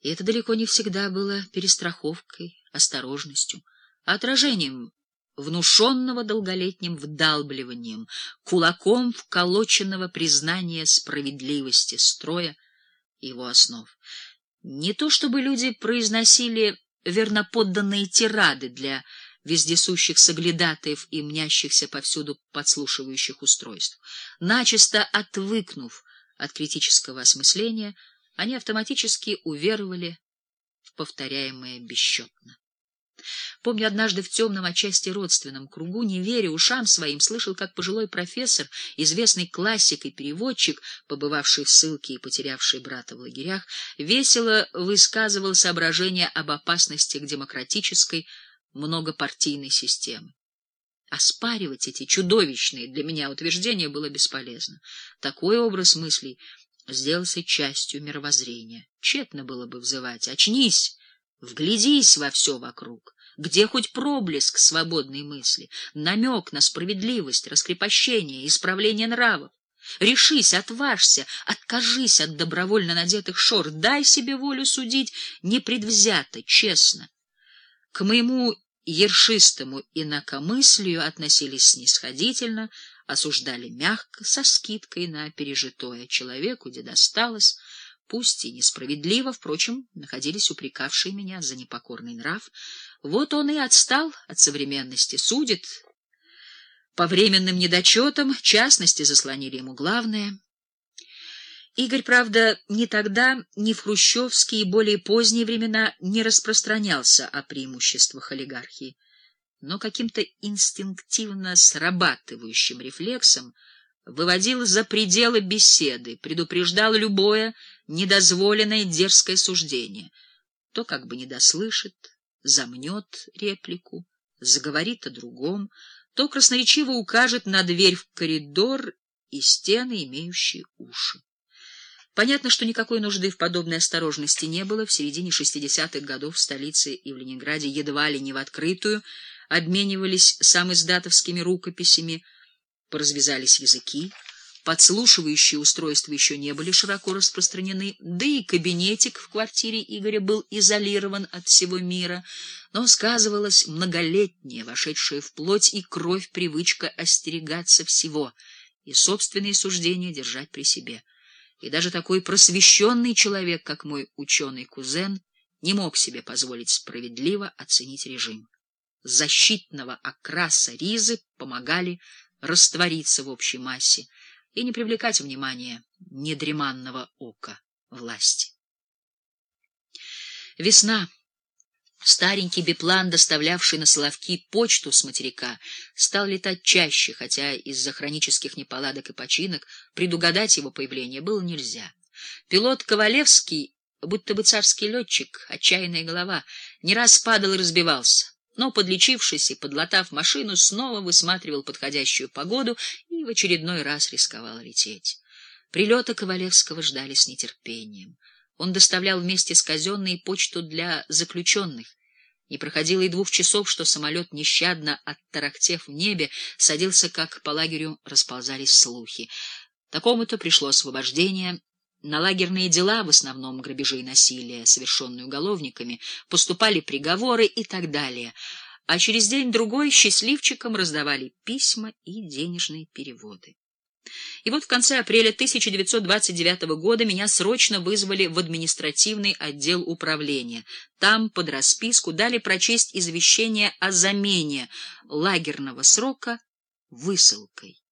И это далеко не всегда было перестраховкой, осторожностью, а отражением внушенного долголетним вдалбливанием, кулаком вколоченного признания справедливости строя его основ. Не то чтобы люди произносили верноподданные тирады для вездесущих соглядатаев и мнящихся повсюду подслушивающих устройств. Начисто отвыкнув от критического осмысления, они автоматически уверовали в повторяемое бесчетно. Помню, однажды в темном отчасти родственном кругу, не веря ушам своим, слышал, как пожилой профессор, известный классик и переводчик, побывавший в ссылке и потерявший брата в лагерях, весело высказывал соображения об опасности к демократической многопартийной системы. Оспаривать эти чудовищные для меня утверждения было бесполезно. Такой образ мыслей сделался частью мировоззрения. Тщетно было бы взывать «Очнись!» Вглядись во все вокруг, где хоть проблеск свободной мысли, намек на справедливость, раскрепощение, исправление нравов. Решись, отважься, откажись от добровольно надетых шор, дай себе волю судить непредвзято, честно. К моему ершистому инакомыслию относились снисходительно, осуждали мягко, со скидкой на пережитое человеку, где досталось, пусть и несправедливо, впрочем, находились упрекавшие меня за непокорный нрав. Вот он и отстал от современности, судит по временным недочетам, частности заслонили ему главное. Игорь, правда, ни тогда, ни в хрущевские и более поздние времена не распространялся о преимуществах олигархии, но каким-то инстинктивно срабатывающим рефлексом выводил за пределы беседы, предупреждал любое недозволенное дерзкое суждение. То как бы не дослышит, замнет реплику, заговорит о другом, то красноречиво укажет на дверь в коридор и стены, имеющие уши. Понятно, что никакой нужды в подобной осторожности не было. В середине 60-х годов в столице и в Ленинграде едва ли не в открытую обменивались самоиздатовскими рукописями, поразвязались языки, подслушивающие устройства еще не были широко распространены, да и кабинетик в квартире Игоря был изолирован от всего мира, но сказывалась многолетняя, вошедшая в плоть и кровь привычка остерегаться всего и собственные суждения держать при себе. И даже такой просвещенный человек, как мой ученый-кузен, не мог себе позволить справедливо оценить режим. Защитного окраса ризы помогали раствориться в общей массе и не привлекать внимания недреманного ока власти. Весна. Старенький биплан, доставлявший на Соловки почту с материка, стал летать чаще, хотя из-за хронических неполадок и починок предугадать его появление было нельзя. Пилот Ковалевский, будто бы царский летчик, отчаянная голова, не раз падал и разбивался но, подлечившись и подлатав машину, снова высматривал подходящую погоду и в очередной раз рисковал лететь. Прилета Ковалевского ждали с нетерпением. Он доставлял вместе с казенной почту для заключенных. Не проходило и двух часов, что самолет, нещадно оттарахтев в небе, садился, как по лагерю расползались слухи. Такому-то пришло освобождение на лагерные дела, в основном грабежи и насилие, совершенные уголовниками, поступали приговоры и так далее, а через день-другой счастливчикам раздавали письма и денежные переводы. И вот в конце апреля 1929 года меня срочно вызвали в административный отдел управления. Там под расписку дали прочесть извещение о замене лагерного срока высылкой.